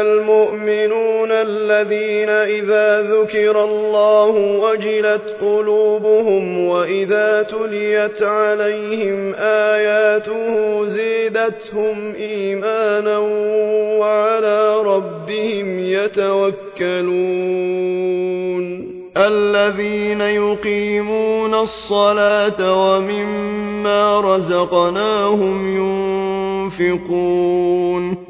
المؤمنون الذين إذا ذكر الله وجلت قلوبهم وإذا تليت عليهم آياته زيدتهم إيمانا وعلى ربهم يتوكلون. الذين يقيمون الصلاة ومما رزقناهم ينفقون.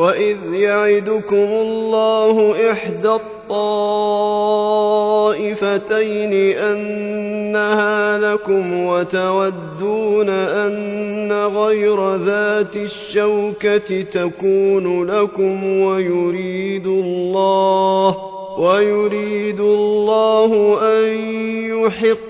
وإذ يعدكم الله إحدى الطائفتين أنها لكم وتودون أن غير ذات الشوكة تكون لكم ويريد الله ويريد الله أن يحق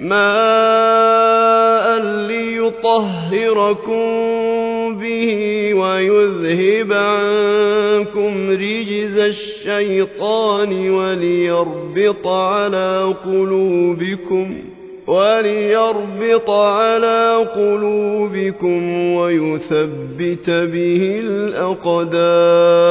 ماء ليطهركم به ويذهب عنكم رجز الشيطان وليربط على قلوبكم وليربط على قلوبكم ويثبت به الأقدام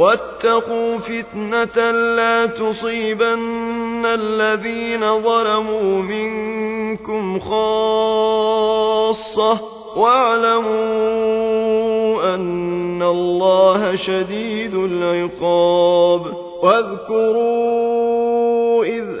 واتقوا فتنة لا تصيبن الذين ظلموا منكم خاصة واعلموا أن الله شديد العقاب واذكروا إذ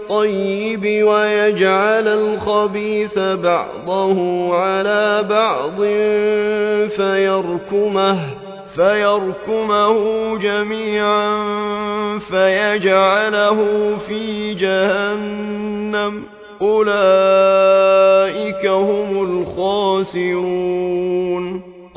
ويجعل الخبيث بعضه على بعض فيركمه فيركمه جميعا فيجعله في جهنم. أولئك هم الخاسرون.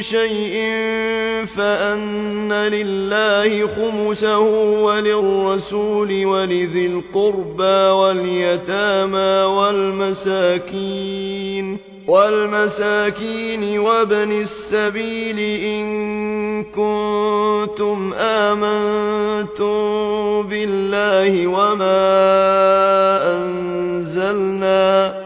شيء فأن لله خمسه وللرسول ولذي القربى واليتامى والمساكين والمساكين وابن السبيل إن كنتم آمنتم بالله وما أنزلنا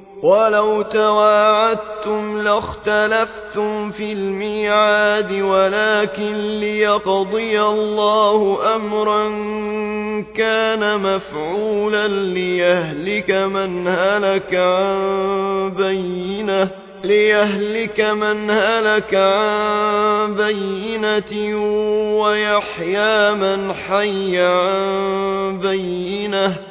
ولو تواعدتم لاختلفتم في الميعاد ولكن ليقضي الله أمرا كان مفعولا ليهلك من هلك عن بينة ليهلك من هلك عن بينة ويحيى من حي عن بينة.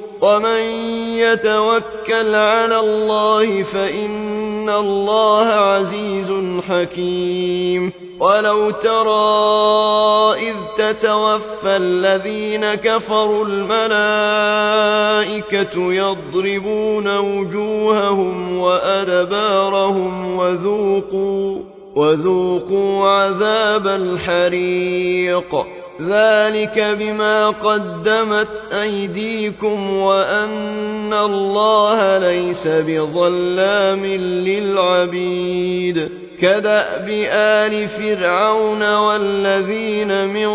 ومن يتوكل على الله فإن الله عزيز حكيم ولو ترى إذ تتوفى الذين كفروا الملائكة يضربون وجوههم وأدبارهم وذوقوا وذوقوا عذاب الحريق ذلك بما قدمت أيديكم وأن الله ليس بظلام للعبيد كداب آل فرعون والذين من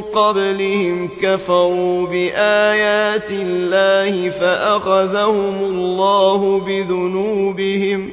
قبلهم كفروا بآيات الله فأخذهم الله بذنوبهم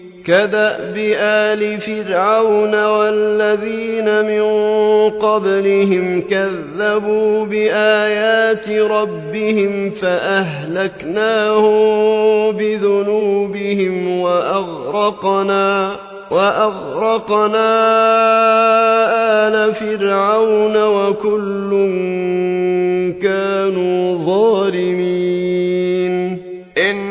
كداب ال فرعون والذين من قبلهم كذبوا بايات ربهم فاهلكناهم بذنوبهم واغرقنا واغرقنا ال فرعون وكل كانوا ظالمين إن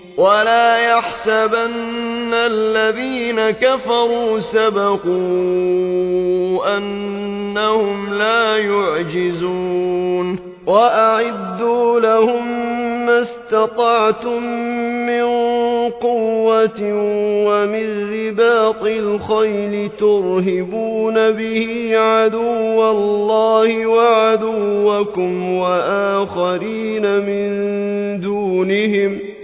ولا يحسبن الذين كفروا سبقوا أنهم لا يعجزون وأعدوا لهم ما استطعتم من قوة ومن رباط الخيل ترهبون به عدو الله وعدوكم وآخرين من دونهم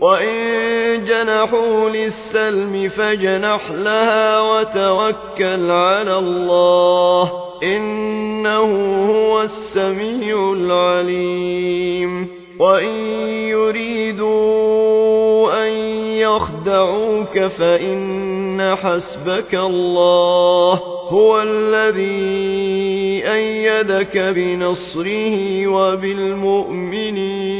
وإن جنحوا للسلم فجنح لها وتوكل على الله إنه هو السميع العليم وإن يريدوا أن يخدعوك فإن حسبك الله هو الذي أيدك بنصره وبالمؤمنين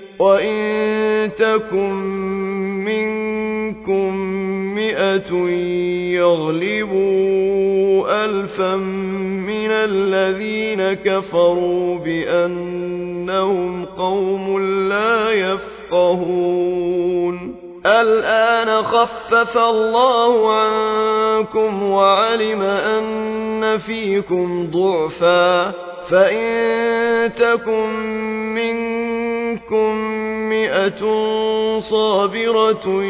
وإن تكن منكم مئة يغلبوا ألفا من الذين كفروا بأنهم قوم لا يفقهون الآن خفف الله عنكم وعلم أن فيكم ضعفا فإن تكن منكم مئة صابرة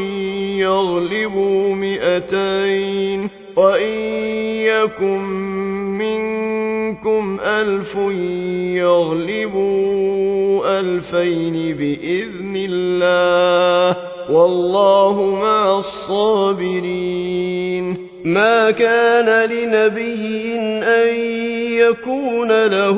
يغلبوا مئتين وإن يكن منكم ألف يغلبوا ألفين بإذن الله والله مع الصابرين. ما كان لنبي أن يكون له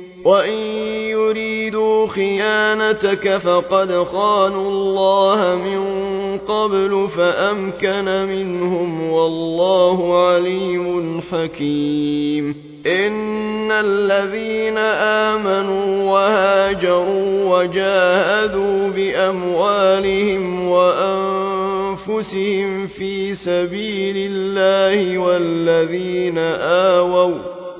وإن يريدوا خيانتك فقد خانوا الله من قبل فأمكن منهم والله عليم حكيم إن الذين آمنوا وهاجروا وجاهدوا بأموالهم وأنفسهم في سبيل الله والذين آووا